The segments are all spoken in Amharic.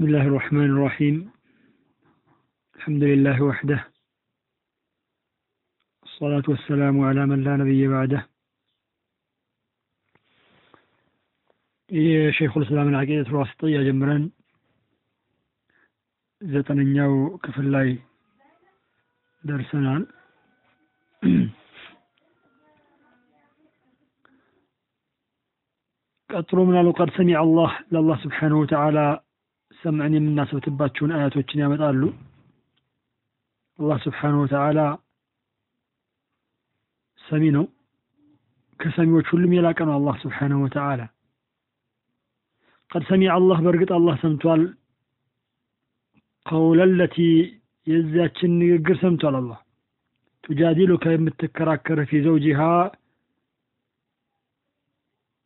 بسم الله الرحمن الرحيم الحمد لله وحده الصلاة والسلام على من لا نبي بعده የሸይኹል እስላምን አቂደት ዋስጥያ ጀምረን ዘጠነኛው ክፍል ላይ ደርሰናል። ቀጥሎ ምናሉ ቀድ ሰሚዐ አላህ ለአላህ ስብሓነሁ ወተዓላ ሰምዕን የምናሰብትባቸውን አያቶችን ያመጣሉ። አላህ ስብሓነሁ ወተዓላ ሰሚ ነው። ከሰሚዎች ሁሉም የላቀ ነው። አላህ ስብሓነሁ ወተዓላ ቀድ ሰሚዐ አላህ በእርግጥ አላህ ሰምቷል። ቀውለለቲ የዚያችን ንግግር ሰምቷል። አላህ ቱጃዲሉከ የምትከራከር ፊ ዘውጂሃ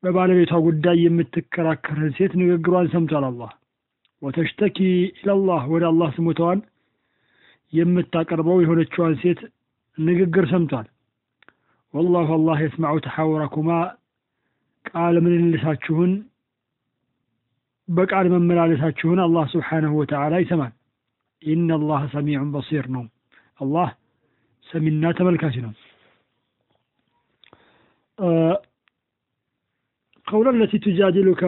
በባለቤቷ ጉዳይ የምትከራከርን ሴት ንግግሯን ሰምቷል። አላህ ወተሽተኪ ኢለላህ ወደ አላህ ስሞታዋን የምታቀርበው የሆነችዋን ሴት ንግግር ሰምቷል። ወላሁ አላህ የስማዑ ተሐውረኩማ ቃል ምልልሳችሁን በቃል መመላለሳችሁን አላህ ስብሓነሁ ወተዓላ ይሰማል። ኢነ አላህ ሰሚዑን በሲር ነው። አላህ ሰሚና ተመልካች ነው። ቀውለ ለቲ ቱጃዲሉከ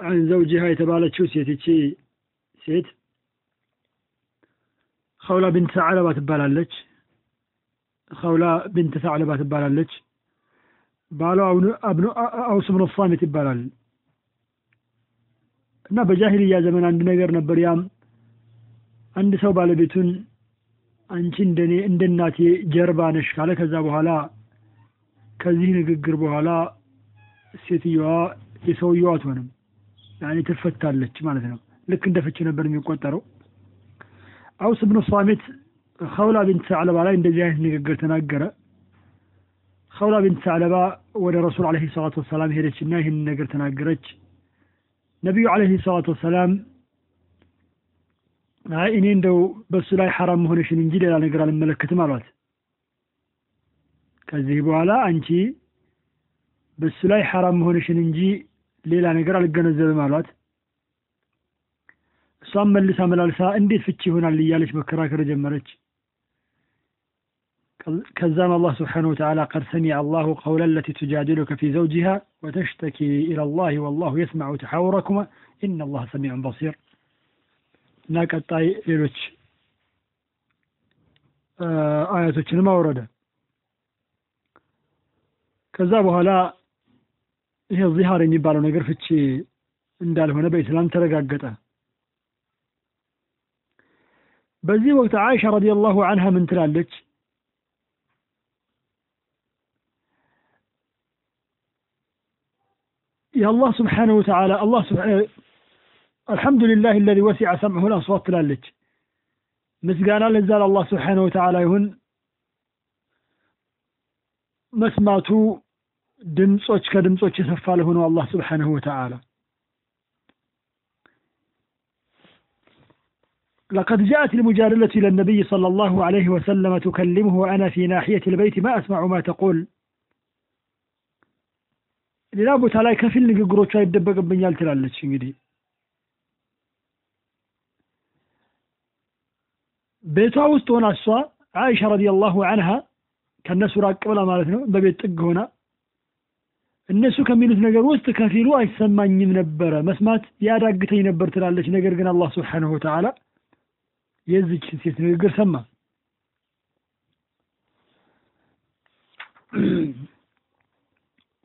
አን ዘውጅሃ የተባለችው ሴት ይቺ ሴት ኸውላ ብንት ሰዕለባ ትባላለች። ኸውላ ብንት ሰዕለባ ትባላለች። ባሏ አውስ ብኑ ሳሚት ይባላል። እና በጃሂልያ ዘመን አንድ ነገር ነበር። ያም አንድ ሰው ባለቤቱን አንቺ እንደኔ እንደ እናቴ ጀርባ ነሽ ካለ ከዛ በኋላ ከዚህ ንግግር በኋላ ሴትየዋ የሰውየዋ አትሆንም፣ ያኔ ትፈታለች ማለት ነው። ልክ እንደ ፍቺ ነበር የሚቆጠረው። አውስ ብኑ ሳሚት ኸውላ ቢንት ሰዕለባ ላይ እንደዚህ አይነት ንግግር ተናገረ። ኸውላ ቢንት ሰዕለባ ወደ ረሱል عليه الصلاة والسلام ሄደችና ይህን ነገር ተናገረች። ነቢዩ عليه الصلاة والسلام አይ እኔ እንደው በእሱ ላይ ሐራም መሆንሽን እንጂ ሌላ ነገር አልመለከትም አሏት። ከዚህ በኋላ አንቺ በእሱ ላይ ሐራም መሆንሽን እንጂ ሌላ ነገር አልገነዘብም አሏት። እሷም መልሳ መላልሳ እንዴት ፍቺ ይሆናል እያለች መከራከር ጀመረች። ከዛም አላህ ስብሓነሁ ወተዓላ ቀድ ሰሚዐ አላሁ ቀውለ ለቲ ቱጃዲሉከ ፊ ዘውጂሃ ወተሽተኪ ኢለላህ ወላሁ የስመዑ ተሐውረኩማ ኢነ አላህ ሰሚዑን በሲር እና ቀጣይ ሌሎች አያቶችንም አወረደ። ከዛ በኋላ ይሄ ዚሃር የሚባለው ነገር ፍቺ እንዳልሆነ በኢስላም ተረጋገጠ። በዚህ ወቅት አይሻ ረዲየላሁ አንሃ ምን ትላለች? የአላህ ስብሓነሁ ወተዓላ አላህ አልሐምዱሊላህ አለዚ ወሲዐ ሰምዐሁል አስዋት ትላለች። ምስጋና ለዛ ለአላህ ስብሓነሁ ወተዓላ ይሁን መስማቱ ድምፆች ከድምፆች የሰፋ ለሆነው አላህ ስብሓነሁ ወተዓላ لقد جاءت المجادلة إلى النبي صلى الله عليه وسلم تكلمه وأنا في ناحية البيت ما أسمع ما تقول ሌላ ቦታ ላይ ከፊል ንግግሮቿ ይደበቅብኛል ትላለች። እንግዲህ ቤቷ ውስጥ ሆና እሷ አይሻ ረዲየላሁ አንሃ ከእነሱ ራቅ ብላ ማለት ነው፣ በቤት ጥግ ሆና እነሱ ከሚሉት ነገር ውስጥ ከፊሉ አይሰማኝም ነበረ፣ መስማት ያዳግተኝ ነበር ትላለች። ነገር ግን አላህ ስብሓነሁ ወተዓላ የዚች ሴት ንግግር ሰማ።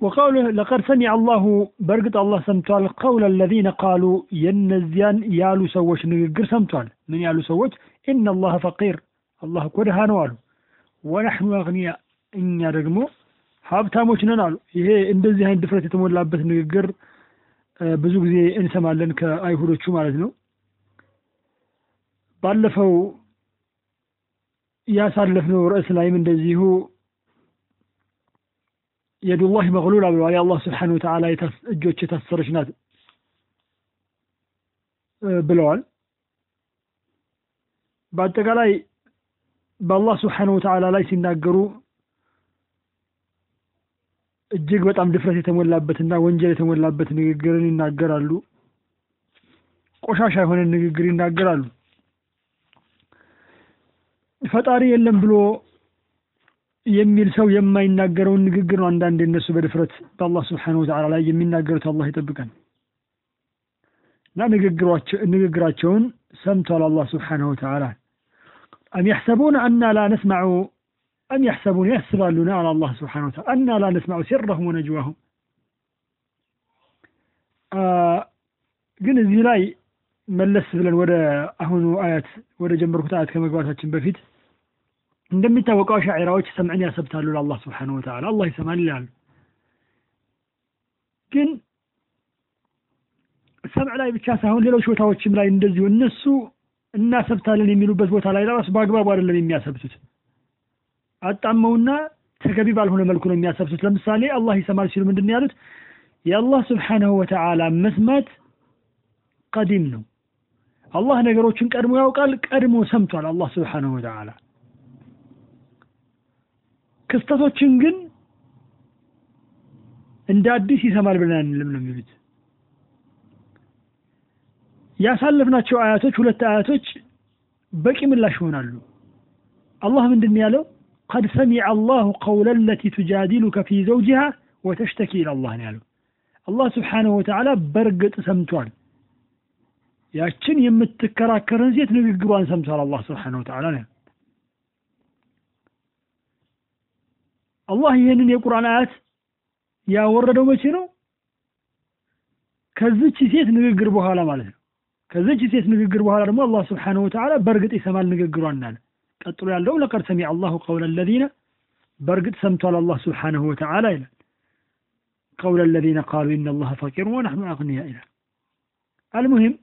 وقوله لقد سمع الله برقط الله سمتوال قول الذين قالوا ينزيان يالو سوش نقر سمتوال من يالو سوش إن الله فقير الله كودها نوالو ونحن أغنياء إن يرقمو ሀብታሞች ነን አሉ። ይሄ እንደዚህ አይነት ድፍረት የተሞላበት ንግግር ብዙ ጊዜ እንሰማለን ከአይሁዶቹ ማለት ነው። ባለፈው ያሳለፍነው ርዕስ ላይም እንደዚሁ የዱላህ መግሉላ ብለዋል። የአላህ ስብሓነሁ ወተዓላ እጆች የታሰረች ናት ብለዋል። በአጠቃላይ በአላህ ስብሓነሁ ወተዓላ ላይ ሲናገሩ እጅግ በጣም ድፍረት የተሞላበትና ወንጀል የተሞላበት ንግግርን ይናገራሉ። ቆሻሻ የሆነ ንግግር ይናገራሉ። ፈጣሪ የለም ብሎ የሚል ሰው የማይናገረውን ንግግር ነው አንዳንድ እነሱ በድፍረት በአላህ ስብሓነሁ ወተዓላ ላይ የሚናገሩት። አላህ ይጠብቀን እና ንግግራቸውን ሰምቷል አላህ ስብሓነሁ ወተዓላ። አም የሕሰቡነ አና ላ ነስማዑ አም የሕሰቡነ ያስባሉና አለ አላህ ስብሓነሁ ወተዓላ አና ላ ነስማዑ ሲረሁም ወነጅዋሁም። ግን እዚህ ላይ መለስ ብለን ወደ አሁኑ አያት ወደ ጀመርኩት አያት ከመግባታችን በፊት እንደሚታወቀው አሻዒራዎች ሰምዕን ያሰብታሉ ለአላህ ስብሓነሁ ወተዓላ አላህ ይሰማል ይላሉ። ግን ሰምዕ ላይ ብቻ ሳይሆን ሌሎች ቦታዎችም ላይ እንደዚሁ እነሱ እናሰብታለን የሚሉበት ቦታ ላይ ራሱ በአግባቡ አይደለም የሚያሰብቱት። አጣመውና ተገቢ ባልሆነ መልኩ ነው የሚያሰብቱት። ለምሳሌ አላህ ይሰማል ሲሉ ምንድን ያሉት? የአላህ ስብሓነሁ ወተዓላ መስማት ቀዲም ነው። አላህ ነገሮችን ቀድሞ ያውቃል፣ ቀድሞ ሰምቷል አላህ ስብሓነሁ ወተዓላ። ክስተቶችን ግን እንደ አዲስ ይሰማል ብለን አንልም ነው የሚሉት። ያሳለፍናቸው አያቶች ሁለት አያቶች በቂ ምላሽ ይሆናሉ። አላህ ምንድን ያለው? ቀድ ሰሚዐ አላሁ ቀውለ ለቲ ቱጃዲሉከ ፊ ዘውጅሃ ወተሽተኪ ኢለላህ ነው ያለው። አላህ ስብሓነሁ ወተዓላ በእርግጥ ሰምቷል። ያችን የምትከራከርን ሴት ንግግሯን ሰምቷል አላህ ስብሓነሁ ወተዓላ ነው። አላህ ይህንን የቁርአን አያት ያወረደው መቼ ነው? ከዚች ሴት ንግግር በኋላ ማለት ነው። ከዚች ሴት ንግግር በኋላ ደግሞ አላህ ስብሓነሁ ወተዓላ በእርግጥ ይሰማል ንግግሯን እናለ። ቀጥሎ ያለው ለቀድ ሰሚዐ አላሁ ቀውለ ለዚነ በእርግጥ ሰምቷል አላህ ስብሓነሁ ወተዓላ ይላል። ቀውለ ለዚነ ቃሉ ኢነ አላህ ፈቂር ወነሕኑ አግኒያ ይላል። አልሙሂም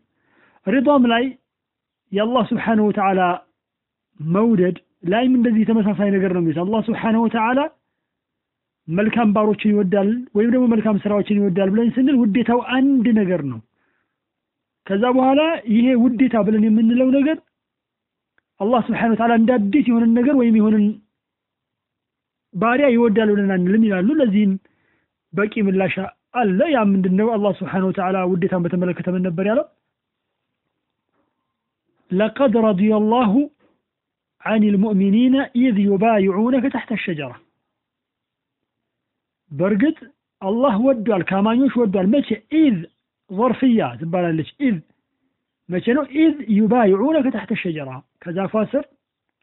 ሪዷም ላይ የአላህ ስብሓነሁ ወተዓላ መውደድ ላይም እንደዚህ ተመሳሳይ ነገር ነው አላህ ስብሓነሁ ወተዓላ መልካም ባሮችን ይወዳል ወይም ደግሞ መልካም ስራዎችን ይወዳል ብለን ስንል ውዴታው አንድ ነገር ነው። ከዛ በኋላ ይሄ ውዴታ ብለን የምንለው ነገር አላህ سبحانه وتعالى እንደ አዲስ የሆነን ነገር ወይም የሆነን ባሪያ ይወዳል ብለን አንልም ይላሉ። ለዚህም በቂ ምላሽ አለ። ያ ምንድን ነው? አላህ سبحانه وتعالى ውዴታን በተመለከተ ምን ነበር ያለው? لقد رضي الله عن المؤمنين إذ يبايعونك تحت الشجرة በእርግጥ አላህ ወዷል፣ ከአማኞች ወዷል። መቼ? إذ ظرفية ትባላለች። ኢዝ መቼ ነው? إذ يبايعونك تحت الشجرة ከዛፏ ስር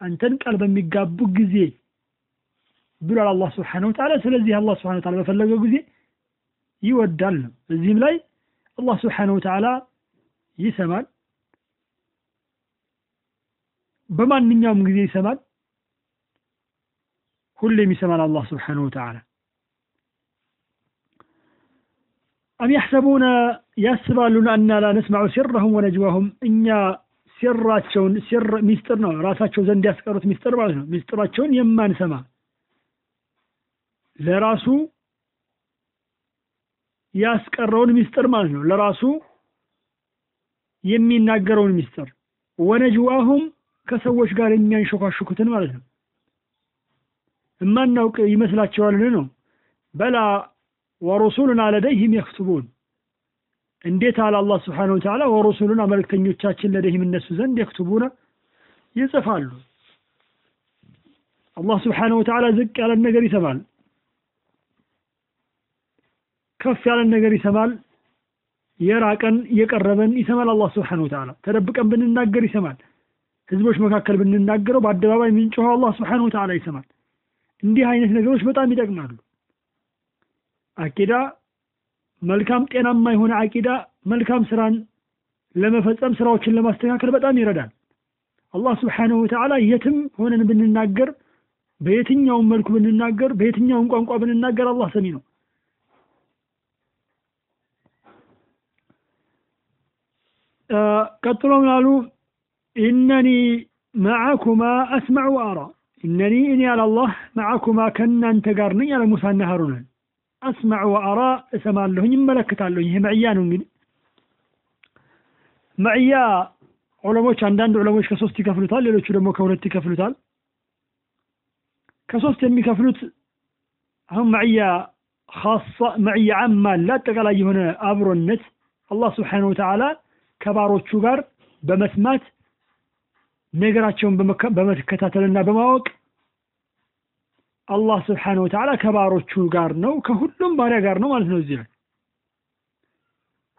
አንተን ቃል በሚጋቡ ጊዜ ብሏል አላህ سبحانه وتعالى። ስለዚህ አላህ سبحانه وتعالى በፈለገው ጊዜ ይወዳል ነው። እዚህም ላይ አላህ سبحانه وتعالى ይሰማል፣ በማንኛውም ጊዜ ይሰማል፣ ሁሌም ይሰማል አላህ سبحانه وتعالى። አም ያሕሰቡነ ያስባሉን አና ላ ነስማዑ ሲረሁም ወነጅዋሁም እኛ ሲራቸውን ሲር ሚስጥር ነው ራሳቸው ዘንድ ያስቀሩት ሚስጥር ማለት ነው። ሚስጥራቸውን የማንሰማ ለራሱ ያስቀረውን ሚስጥር ማለት ነው። ለራሱ የሚናገረውን ሚስጥር ወነጅዋሁም ከሰዎች ጋር የሚያንሸኳሽኩትን ማለት ነው። እማናውቅ ይመስላቸዋልን ነው በላ ወሩሱሉና ለደይህም የክቱቡን እንዴት አለ አላህ ስብሓነሁ ወተዓላ ወሩሱሉና መልእክተኞቻችን ለደይህም እነሱ ዘንድ የክቱቡና ይጽፋሉ። አላህ ስብሓነሁ ወተዓላ ዝቅ ያለን ነገር ይሰማል፣ ከፍ ያለን ነገር ይሰማል፣ የራቀን የቀረበን ይሰማል። አላህ ስብሓነሁ ወተዓላ ተደብቀን ብንናገር ይሰማል። ህዝቦች መካከል ብንናገረው በአደባባይ የምንጮኸው አላህ ስብሓነሁ ወተዓላ ይሰማል። እንዲህ አይነት ነገሮች በጣም ይጠቅማሉ። አቂዳ መልካም ጤናማ የሆነ አቂዳ መልካም ስራን ለመፈጸም ስራዎችን ለማስተካከል በጣም ይረዳል። አላህ ስብሓነሁ ወተዓላ የትም ሆነን ብንናገር፣ በየትኛውም መልኩ ብንናገር፣ በየትኛውም ቋንቋ ብንናገር አላህ ሰሚ ነው። ቀጥሎ ምን አሉ? ኢነኒ መዓኩማ አስማዕ ወአራ ኢነኒ እኔ ያለ አላህ ከእናንተ ጋር ነኝ ያለ ሙሳና ሀሩንን አስማዕ ወአራ እሰማለሁኝ እመለከታለሁኝ። ይሄ መዕያ ነው። እንግዲህ መዕያ ዑለሞች አንዳንድ ዑለሞች ከሶስት ይከፍሉታል፣ ሌሎቹ ደግሞ ከሁለት ይከፍሉታል። ከሶስት የሚከፍሉት አሁን መዕያ ኻሳ መዕያ ዓማ አለ፣ አጠቃላይ የሆነ አብሮነት አላህ ስብሓነሁ ወተዓላ ከባሮቹ ጋር በመስማት ነገራቸውን በመከታተልና በማወቅ አላህ ስብሓነሁ ወተዓላ ከባሮቹ ጋር ነው፣ ከሁሉም ባሪያ ጋር ነው ማለት ነው። እዚህ ላይ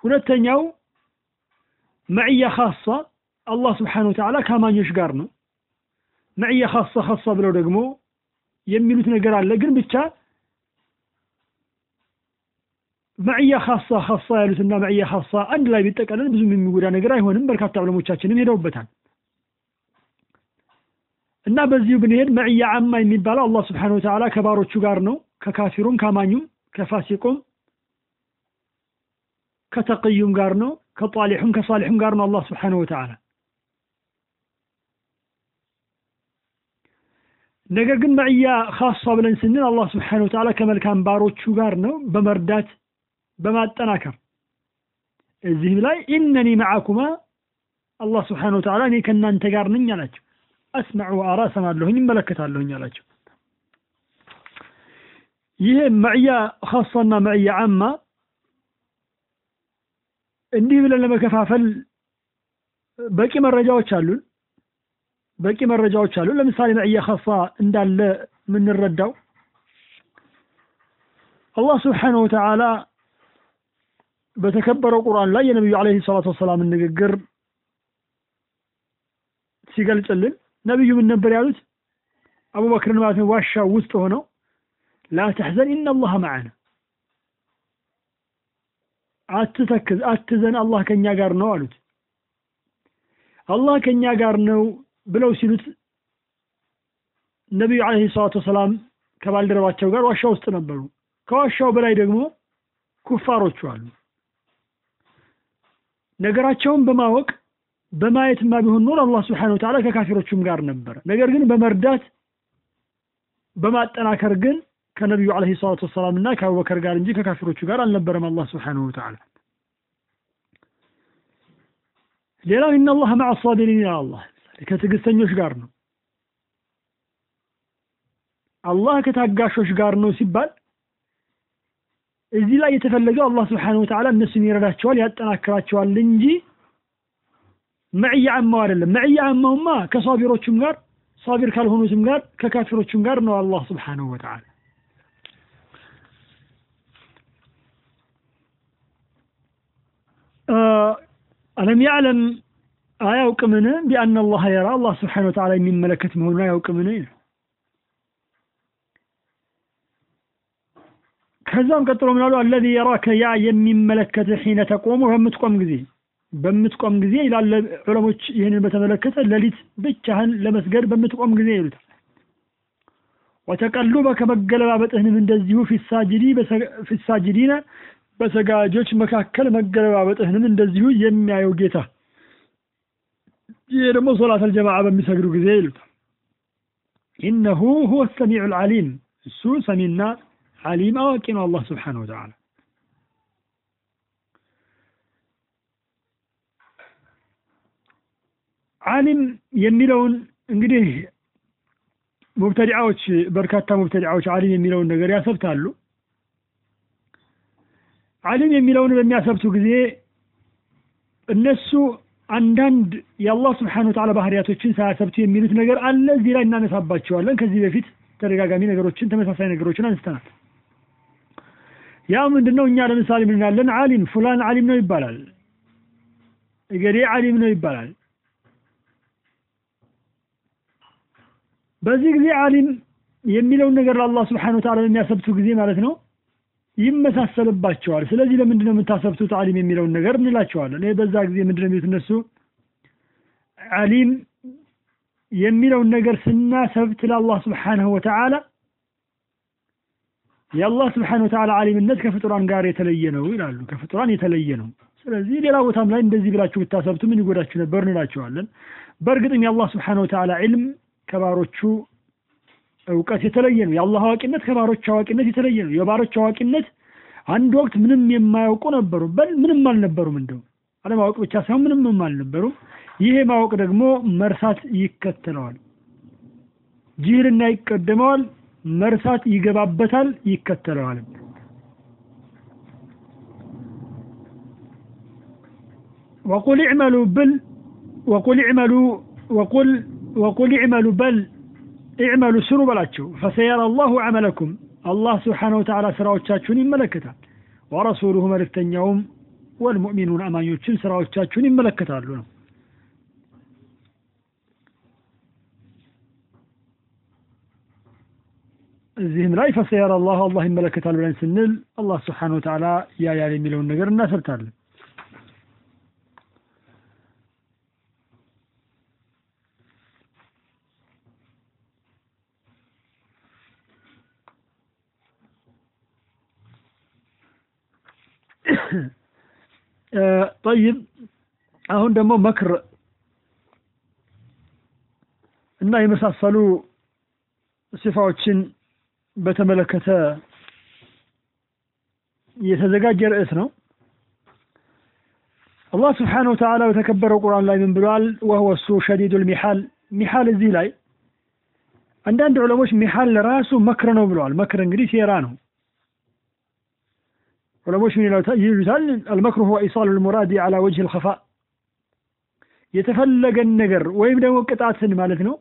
ሁለተኛው መዕያ ኻሳ አላህ ስብሓነሁ ወተዓላ ከአማኞች ጋር ነው። መዕያ ኻሳ ኻሳ ብለው ደግሞ የሚሉት ነገር አለ። ግን ብቻ መዕያ ኻሳ ኻሳ ያሉትና መዕያ ኻሳ አንድ ላይ ቢጠቀለል ብዙም የሚጎዳ ነገር አይሆንም። በርካታ ዕለሞቻችንም ሄደውበታል። እና በዚሁ ብንሄድ መዕያ አማ የሚባለው አላህ ስብሓነሁ ወተዓላ ከባሮቹ ጋር ነው። ከካፊሩም ከአማኙም ከፋሲቁም ከተቅዩም ጋር ነው። ከጧሊሑም ከሳሊሑም ጋር ነው አላህ ስብሓነሁ ወተዓላ። ነገር ግን መዕያ ኻሷ ብለን ስንል አላህ ስብሓነሁ ወተዓላ ከመልካም ባሮቹ ጋር ነው በመርዳት በማጠናከር እዚህም ላይ ኢነኒ መዓኩማ አላህ ስብሓነሁ ወተዓላ እኔ ከእናንተ ጋር ነኝ አላቸው። አስመዑ አራ እሰማለሁኝ እመለከታለሁኝ አላቸው። ይሄ መዕያ ኻሷና መዕያ አማ እንዲህ ብለን ለመከፋፈል በቂ መረጃዎች አሉን። በቂ መረጃዎች አሉን። ለምሳሌ መዕያ ኻሳ እንዳለ የምንረዳው አላህ ስብሓነሁ ወተዓላ በተከበረው ቁርአን ላይ የነቢዩ ዓለይሂ ሰላቱ ወሰላምን ንግግር ሲገልጽልን ነቢዩ ምን ነበር ያሉት? አቡበክርን ማለት ነው ዋሻው ውስጥ ሆነው ላ ተሕዘን ኢነላህ መዓና፣ አትተክዝ፣ አትዘን፣ አላህ ከኛ ጋር ነው አሉት። አላህ ከኛ ጋር ነው ብለው ሲሉት ነቢዩ ዓለይሂ ሰላቱ ወሰላም ከባልደረባቸው ጋር ዋሻ ውስጥ ነበሩ። ከዋሻው በላይ ደግሞ ኩፋሮቹ አሉ። ነገራቸውን በማወቅ በማየትማ ቢሆን ኖር አላህ ስብሓነሁ ወተዓላ ከካፊሮቹም ጋር ነበረ። ነገር ግን በመርዳት በማጠናከር ግን ከነቢዩ ዓለይሂ ሰላቱ ወሰላም እና ከአቡበከር ጋር እንጂ ከካፊሮቹ ጋር አልነበረም አላህ ስብሓነሁ ወተዓላ። ሌላው ኢነላህ መዐ አሳቢሪን ይላል አላህ ከትዕግስተኞች ጋር ነው። አላህ ከታጋሾች ጋር ነው ሲባል እዚህ ላይ የተፈለገው አላህ ስብሓነሁ ወተዓላ እነሱን ይረዳቸዋል፣ ያጠናክራቸዋል እንጂ መዕያ አማው አይደለም። መዕያ አማውማ ከሷቢሮቹም ጋር ሷቢር ካልሆኑትም ጋር ከካፊሮቹም ጋር ነው አላህ ስብሓነሁ ወተዓላ። አለም ያዕለም አያውቅምን ቢአነ አላህ የራ አላህ ስብሓነሁ ወተዓላ የሚመለከት መሆኑን አያውቅምን? ከዛም ቀጥሎ ምናሉ አለዚ የራከ ያ የሚመለከት ሒነ ተቆሙ በምትቆም ጊዜ በምትቆም ጊዜ ይላል ዑለሞች ይህንን በተመለከተ ሌሊት ብቻህን ለመስገድ በምትቆም ጊዜ ይሉታል። ወተቀሉበከ መገለባበጥህንም እንደዚሁ ፊሳጅዲነ በሰጋጆች መካከል መገለባበጥህንም እንደዚሁ የሚያየው ጌታ ይሄ ደግሞ ሶላት አልጀማዓ በሚሰግዱ ጊዜ ይሉታል። ኢነሁ ሁወ ሰሚዑ ልዓሊም እሱ ሰሚና ዓሊም አዋቂ ነው አላህ ስብሓነሁ ወተዓላ። ዓሊም የሚለውን እንግዲህ ሙብተዲዓዎች በርካታ ሙብተዲዓዎች ዓሊም የሚለውን ነገር ያሰብታሉ። ዓሊም የሚለውን በሚያሰብቱ ጊዜ እነሱ አንዳንድ የአላህ ስብሓነሁ ወተዓላ ባህሪያቶችን ሳያሰብቱ የሚሉት ነገር አለ። እዚህ ላይ እናነሳባቸዋለን። ከዚህ በፊት ተደጋጋሚ ነገሮችን ተመሳሳይ ነገሮችን አንስተናል። ያ ምንድን ነው? እኛ ለምሳሌ ምን እንላለን? ዓሊም ፉላን ዓሊም ነው ይባላል። እገሌ ዓሊም ነው ይባላል። በዚህ ጊዜ ዓሊም የሚለውን ነገር ለአላህ ስብሓነሁ ወተዓላ በሚያሰብቱ ጊዜ ማለት ነው ይመሳሰልባቸዋል። ስለዚህ ለምንድን ነው የምታሰብቱት ዓሊም የሚለውን ነገር እንላቸዋለን። ይህ በዛ ጊዜ ምንድን ነው የሚሉት እነሱ ዓሊም የሚለውን ነገር ስናሰብት ለአላህ ስብሓነሁ ወተዓላ የአላህ ስብሓነሁ ወተዓላ ዓሊምነት ከፍጡራን ጋር የተለየ ነው ይላሉ። ከፍጡራን የተለየ ነው። ስለዚህ ሌላ ቦታም ላይ እንደዚህ ብላችሁ ብታሰብቱ ምን ይጎዳችሁ ነበር እንላቸዋለን። በእርግጥም የአላህ ስብሓነሁ ወተዓላ ዒልም ከባሮቹ እውቀት የተለየ ነው። የአላህ አዋቂነት ከባሮች አዋቂነት የተለየ ነው። የባሮች አዋቂነት አንድ ወቅት ምንም የማያውቁ ነበሩ፣ በል ምንም አልነበሩም። እንደው አለማወቅ ብቻ ሳይሆን ምንም አልነበሩም። ይሄ ማወቅ ደግሞ መርሳት ይከተለዋል። ጅህልና ይቀደመዋል፣ መርሳት ይገባበታል፣ ይከተለዋል። ወቁል ዕመሉ ብል ወቁል ዕመሉ ወቁል ወቁል ዕመሉ በል እዕመሉ ስሩ በላቸው ፈሰየራ አላሁ ዐመለኩም አላህ ስብሓነ ወተዓላ ስራዎቻችሁን ይመለከታል ወረሱሉሁ መልእክተኛውም ወልሙእሚኑን አማኞችን ስራዎቻችሁን ይመለከታሉ ነው እዚህም ላይ ፈሰየራ አላሁ አላህ ይመለከታል ብለን ስንል አላህ ስብሓነ ወተዓላ ያያል የሚለውን ነገር እናሰርታለን ጠይብ አሁን ደግሞ መክር እና የመሳሰሉ ሲፋዎችን በተመለከተ የተዘጋጀ ርዕስ ነው። አላህ ስብሓነሁ ወተዓላ በተከበረው ቁርአን ላይ ምን ብሏል? ወህወ እሱ ሸዲዱል ሚሓል። ሚሓል እዚህ ላይ አንዳንድ ዑለሞች ሚሓል ለራሱ መክር ነው ብለዋል። መክር እንግዲህ ሴራ ነው ዑለሞች ምን ይሉታል። አልመክሩ ሁወ ኢሳሉ ልሙራዲ አላ ወጅህ ልኸፋ። የተፈለገን ነገር ወይም ደግሞ ቅጣትን ማለት ነው።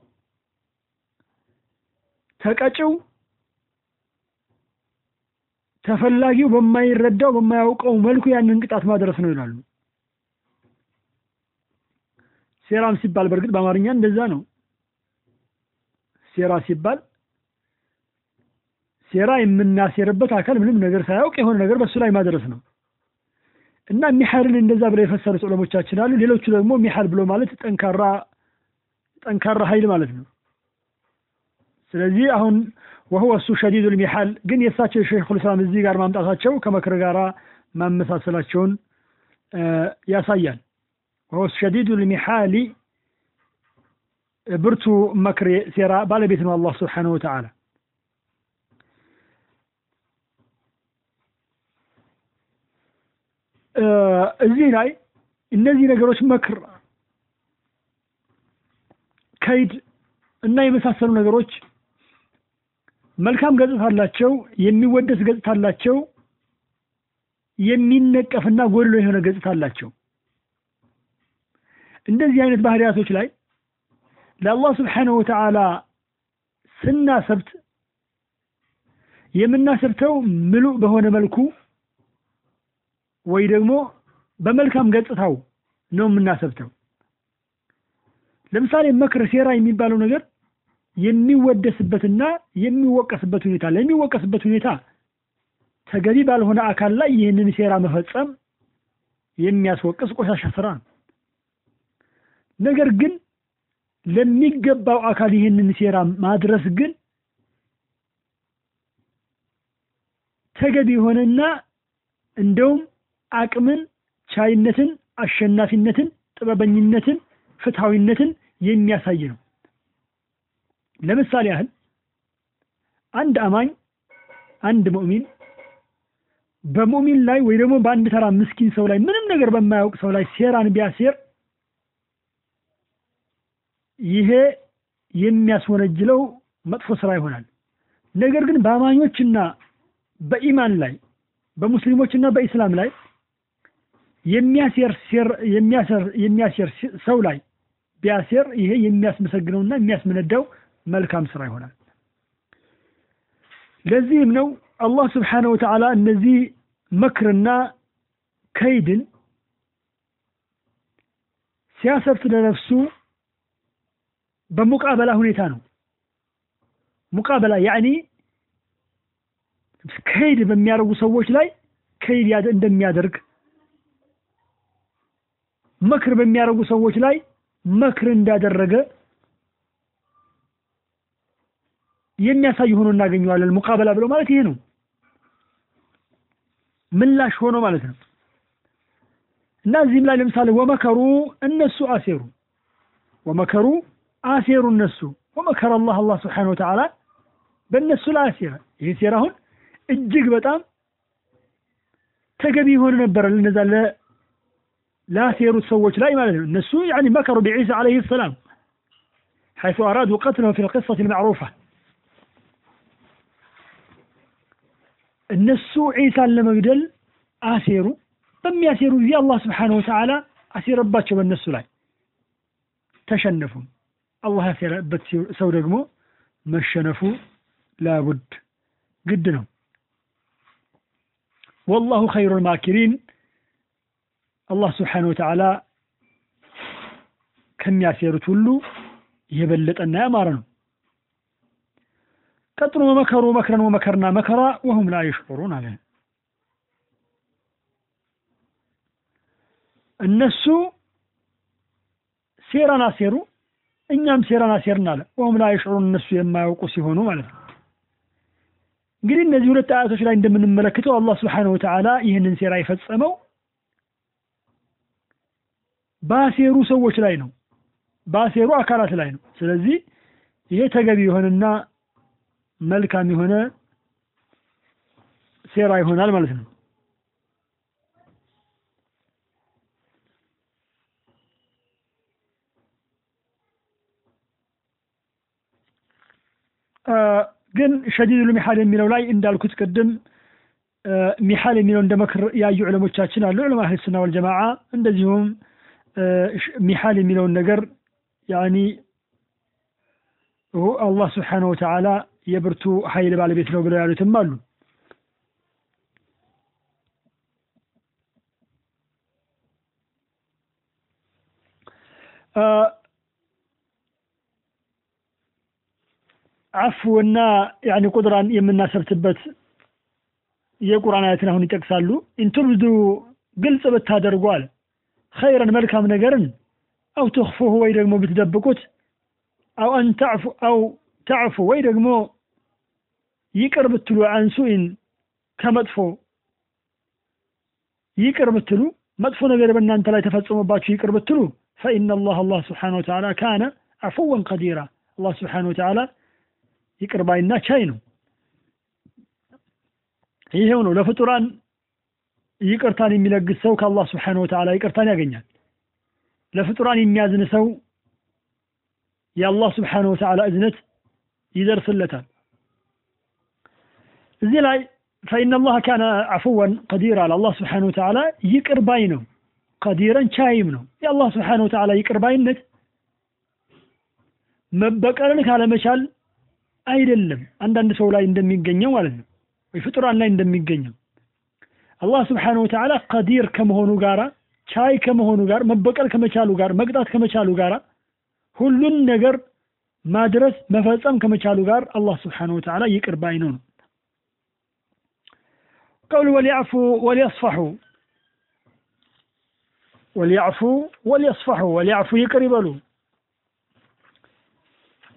ተቀጭው ተፈላጊው በማይረዳው በማያውቀው መልኩ ያንን ቅጣት ማድረስ ነው ይላሉ። ሴራም ሲባል በእርግጥ በአማርኛ እንደዛ ነው። ሴራ ሲባል ሴራ የምናሴርበት አካል ምንም ነገር ሳያውቅ የሆነ ነገር በእሱ ላይ ማድረስ ነው። እና ሚሐልን እንደዛ ብለው የፈሰሩት ዑለሞቻችን አሉ። ሌሎቹ ደግሞ ሚሐል ብሎ ማለት ጠንካራ ጠንካራ ኃይል ማለት ነው። ስለዚህ አሁን ወህወ እሱ ሸዲዱል ሚሐል ግን የእሳቸው የሸይኹል ኢስላም እዚህ ጋር ማምጣታቸው ከመክር ጋር ማመሳሰላቸውን ያሳያል። ወህወ ሸዲዱል ሚሐሊ ብርቱ መክር ሴራ ባለቤት ነው አላህ ስብሓነሁ ወተዓላ እዚህ ላይ እነዚህ ነገሮች መክር ከይድ እና የመሳሰሉ ነገሮች መልካም ገጽታ አላቸው የሚወደስ ገጽታ አላቸው የሚነቀፍና ጎድሎ የሆነ ገጽታ አላቸው። እንደዚህ አይነት ባህሪያቶች ላይ ለአላህ ስብሓነሁ ወተዓላ ስናሰብት የምናሰብተው ምሉእ በሆነ መልኩ ወይ ደግሞ በመልካም ገጽታው ነው የምናሰብተው ለምሳሌ መክር ሴራ የሚባለው ነገር የሚወደስበትና የሚወቀስበት ሁኔታ አለ የሚወቀስበት ሁኔታ ተገቢ ባልሆነ አካል ላይ ይህንን ሴራ መፈጸም የሚያስወቅስ ቆሻሻ ስራ ነው። ነገር ግን ለሚገባው አካል ይህንን ሴራ ማድረስ ግን ተገቢ የሆነና እንደውም አቅምን ቻይነትን አሸናፊነትን ጥበበኝነትን ፍትሐዊነትን የሚያሳይ ነው። ለምሳሌ ያህል አንድ አማኝ አንድ ሙእሚን በሙእሚን ላይ ወይ ደግሞ በአንድ ተራ ምስኪን ሰው ላይ ምንም ነገር በማያውቅ ሰው ላይ ሴራን ቢያሴር ይሄ የሚያስወነጅለው መጥፎ ስራ ይሆናል። ነገር ግን በአማኞችና በኢማን ላይ በሙስሊሞችና በኢስላም ላይ የሚያሴር ሰው ላይ ቢያሴር ይሄ የሚያስመሰግነውና የሚያስመነዳው መልካም ስራ ይሆናል። ለዚህም ነው አላህ ስብሓነሁ ወተዓላ እነዚህ መክርና ከይድን ሲያሰብት ለነፍሱ በሙቃበላ ሁኔታ ነው። ሙቃበላ ያዕኒ ከይድ በሚያደርጉ ሰዎች ላይ ከይድ እንደሚያደርግ መክር በሚያደርጉ ሰዎች ላይ መክር እንዳደረገ የሚያሳይ ሆኖ እናገኘዋለን። ሙቃበላ ብሎ ማለት ይሄ ነው። ምላሽ ሆኖ ማለት ነው። እና እዚህም ላይ ለምሳሌ ወመከሩ እነሱ አሴሩ ወመከሩ አሴሩ እነሱ ወመከረ አላህ አላህ ስብሓነሁ ወተዓላ በእነሱ ላይ አሴረ። ይህ ሴራ አሁን እጅግ በጣም ተገቢ የሆነ ነበረ ለነዛ ላሴሩት ሰዎች ላይ ማለት ነው እነሱ ያኒ መከሩ ቢዒሳ ዓለይሂ ሰላም حيث أرادوا قتله في القصة المعروفة እነሱ ዒሳን ለመግደል አሴሩ በሚያሴሩ ጊዜ አላህ ስብሓነሁ ወተዓላ አሴረባቸው በእነሱ ላይ ተሸነፉ። አላህ ያሴረበት ሰው ደግሞ መሸነፉ ላቡድ ግድ ነው። ወላሁ ኸይሩል ማኪሪን አላህ ስብሓነሁ ወተዓላ ከሚያሴሩት ሁሉ የበለጠና ያማረ ነው። ቀጥሎ ወመከሩ መክረን ወመከርና መከራ ወሁም ላ የሽዑሩን አለ። እነሱ ሴራን አሴሩ፣ እኛም ሴራን አሴርን አለ። ወሁም ላ የሽዑሩን እነሱ የማያውቁ ሲሆኑ ማለት ነው። እንግዲህ እነዚህ ሁለት አያቶች ላይ እንደምንመለከተው አላህ ስብሓነሁ ወተዓላ ይህንን ሴራ የፈጸመው ባሴሩ ሰዎች ላይ ነው፣ ባሴሩ አካላት ላይ ነው። ስለዚህ ይሄ ተገቢ የሆነና መልካም የሆነ ሴራ ይሆናል ማለት ነው። ግን ሸዲዱል ሚሓል የሚለው ላይ እንዳልኩት ቅድም ሚሓል የሚለው እንደ መክር ያዩ ዕለሞቻችን አሉ። ዑለማ አህል ወልጀማዓ እንደዚሁም ሚሓል የሚለውን ነገር ያኒ አላህ ስብሓነሁ ወተዓላ የብርቱ ኃይል ባለቤት ነው ብለው ያሉትም አሉ። አፍወና ያኒ ቁድራን የምናሰብትበት የቁርአን አያትን አሁን ይጠቅሳሉ። ኢንቱብዱ ግልጽ ብታደርጉ አለ ኸይረን መልካም ነገርን አው ትኽፉሁ ወይ ደግሞ ብትደብቁት አው አን ተዕፉ አው ተዕፉ ወይ ደግሞ ይቅር ብትሉ አንሱኢን ከመጥፎ ይቅር ብትሉ መጥፎ ነገር በእናንተ ላይ ተፈጽሞባችሁ ይቅር ብትሉ ፈኢነ አላህ አላህ ስብሓነሁ ወተዓላ ካነ አፉወን ቀዲራ አላህ ስብሓነሁ ወተዓላ ይቅር ባይና ቻይ ነው። ይሄው ነው ለፍጡራን ይቅርታን የሚለግስ ሰው ከአላህ ስብሓነሁ ወተዓላ ይቅርታን ያገኛል። ለፍጡራን የሚያዝን ሰው የአላህ ስብሓነሁ ወተዓላ እዝነት ይደርስለታል። እዚህ ላይ ፈኢነ ካነ አፉወን ቀዲር አለ። አላህ ስብሓነሁ ወተዓላ ይቅር ነው፣ ቀዲረን ቻይም ነው። የአላህ ስብሓነሁ ወተዓላ ይቅር መበቀልን ካለመቻል አይደለም። አንዳንድ ሰው ላይ እንደሚገኘው ማለት ነው፣ ወይ ፍጡራን ላይ እንደሚገኘው አላህ ስብሓነሁ ወተዓላ ቀዲር ከመሆኑ ጋራ ቻይ ከመሆኑ ጋር መበቀል ከመቻሉ ጋር መቅጣት ከመቻሉ ጋር ሁሉን ነገር ማድረስ መፈጸም ከመቻሉ ጋር አላህ ስብሓነሁ ወተዓላ ይቅር ባይ ነው ነው ቀውሉ ወሊያዕፉ ወሊየስፋሑ ወሊያዕፉ ወሊየስፋሑ ወሊያዕፉ ይቅር ይበሉ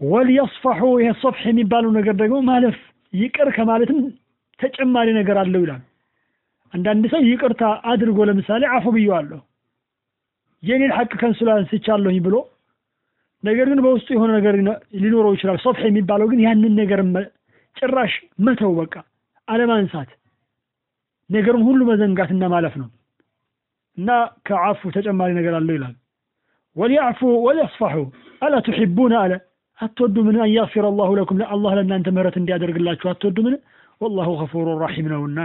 ወሊየስፋሑ ይሄ ሶፍሕ የሚባለው ነገር ደግሞ ማለፍ ይቅር ከማለትም ተጨማሪ ነገር አለው ይላል። አንዳንድ ሰው ይቅርታ አድርጎ ለምሳሌ አፉ ብየዋለሁ የኔን ሐቅ ከንሱ ላይ አንስቻለሁኝ ብሎ ነገር ግን በውስጡ የሆነ ነገር ሊኖረው ይችላል። ሶፍሕ የሚባለው ግን ያንን ነገር ጭራሽ መተው በቃ አለማንሳት ነገሩን ሁሉ መዘንጋትና ማለፍ ነው እና ከአፉ ተጨማሪ ነገር አለው ይላል። ወሊያዕፉ ወሊየስፋሑ አላ ቱሒቡነ አለ አትወዱምን አን ያግፊረ አላሁ ለኩም አላህ ለእናንተ ምህረት እንዲያደርግላችሁ አትወዱምን? ወላሁ ገፉሩ ረሒም ነውና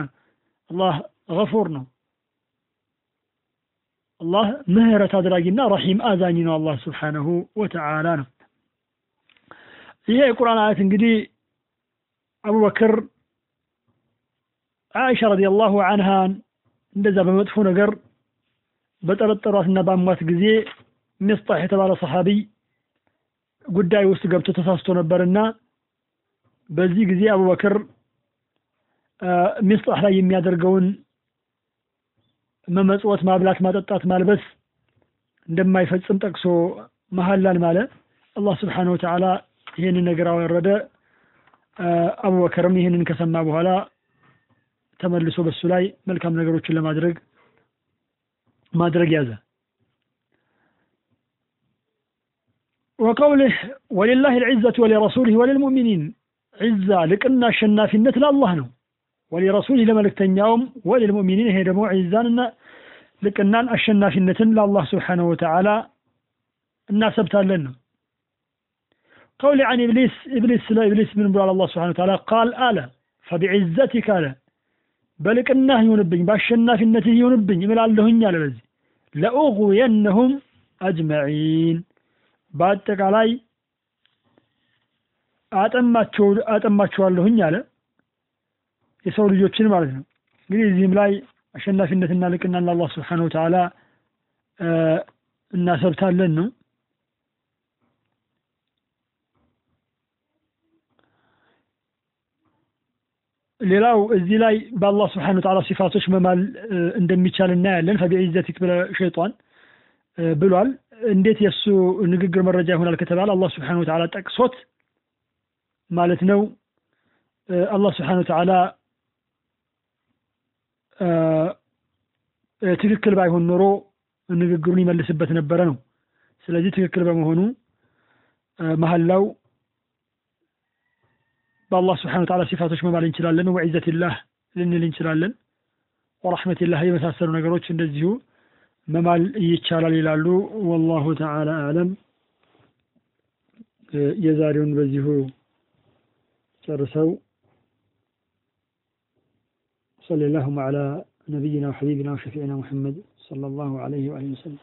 አላህ ገፉር ነው። አላህ ምህረት አድራጊና ረሒም አዛኝ ነው። አላህ ስብሓነሁ ወተዓላ ነው። ይሄ የቁርአን አያት እንግዲህ አቡበክር አይሻ ረዲየላሁ አንሃን እንደዛ በመጥፎ ነገር በጠረጠሯትና ባሟት ጊዜ ሚስጣህ የተባለ ሰሓቢይ ጉዳይ ውስጥ ገብቶ ተሳስቶ ነበርና በዚህ ጊዜ አቡበክር ሚስጣህ ላይ የሚያደርገውን መመጽወት፣ ማብላት፣ ማጠጣት፣ ማልበስ እንደማይፈጽም ጠቅሶ መሀላን ማለ። አላህ ስብሓነሁ ወተዓላ ይህንን ነገር አወረደ። አቡበከርም ይህንን ከሰማ በኋላ ተመልሶ በሱ ላይ መልካም ነገሮችን ለማድረግ ማድረግ ያዘ። ወቀውልህ ወሊላህ ልዕዘቱ ወሊረሱሊህ ወልልሙእሚኒን ዒዛ ልቅና አሸናፊነት ለአላህ ነው። ወሊረሱሊህ ለመልእክተኛውም፣ ወልልሙእሚኒን ይሄ ደግሞ ዒዛንና ልቅናን አሸናፊነትን ለአላህ ስብሓነሁ ወተዓላ እናሰብታለን ነው። قوله عن إبليس ኢብሊስ ስለ ኢብሊስ ምን ብሏል? አላህ سبحانه وتعالى قال አለ فبعزتك አለ በልቅናህ ይሁንብኝ በአሸናፊነትህ ይሁንብኝ እምላለሁኝ አለ። በዚህ لأغوينهم أجمعين በአጠቃላይ አጠማቸዋለሁኝ አለ የሰው ልጆችን ማለት ነው። እንግዲህ እዚህም ላይ አሸናፊነትና ልቅና ለአላህ سبحانه وتعالى እናሰብታለን ነው። ሌላው እዚህ ላይ በአላህ ስብሓነሁ ወተዓላ ሲፋቶች መማል እንደሚቻል እናያለን። ፈቢዒዘቲክ ብለ ሸይጣን ብሏል። እንዴት የእሱ ንግግር መረጃ ይሆናል ከተባለ አላህ ስብሓነሁ ወተዓላ ጠቅሶት ማለት ነው። አላህ ስብሓነሁ ወተዓላ ትክክል ባይሆን ኖሮ ንግግሩን ይመልስበት ነበረ ነው። ስለዚህ ትክክል በመሆኑ መሀላው በአላህ ስብሓነሁ ወተዓላ ሲፋቶች መማል እንችላለን። ወዒዘቲላህ ልንል እንችላለን። ወረሕመቲላህ የመሳሰሉ ነገሮች እንደዚሁ መማል ይቻላል ይላሉ። ወላሁ ተዓላ አዕለም። የዛሬውን በዚሁ ጨርሰው صلى اللهم على نبينا وحبيبنا وشفيعنا محمد صلى الله عليه وآله وسلم.